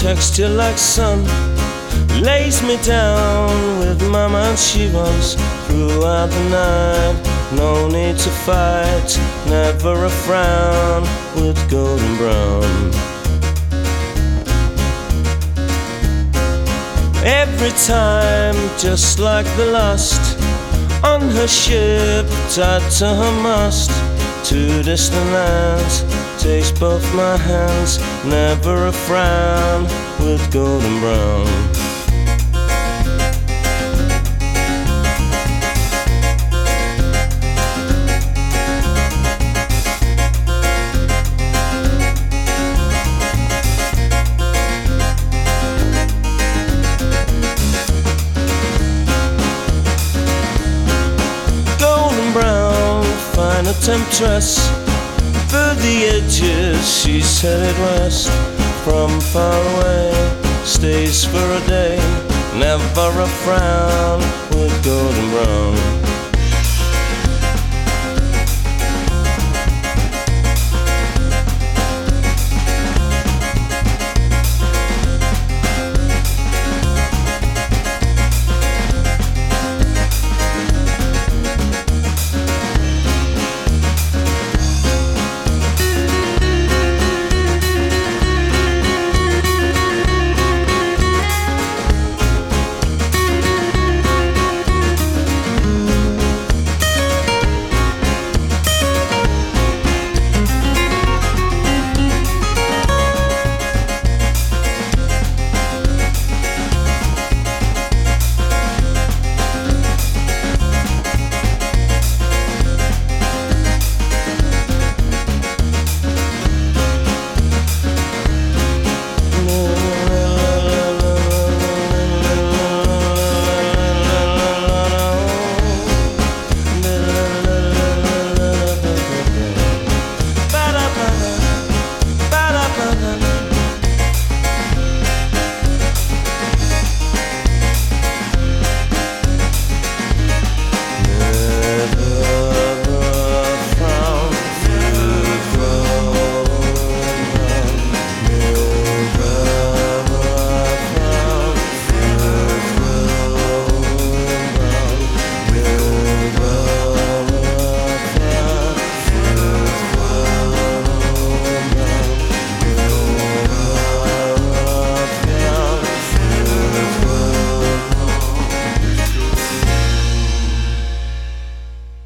texture like sun lays me down with mama and shivers throughout the night. No need to fight, never a frown with golden brown. Every time, just like the last, on her ship, tied to her mast, to distant lands, takes both my hands, never a frown with golden brown. Golden Brown, find a temptress. For the edges, she's headed west. From far away, stays for a day. Never a frown with golden brown.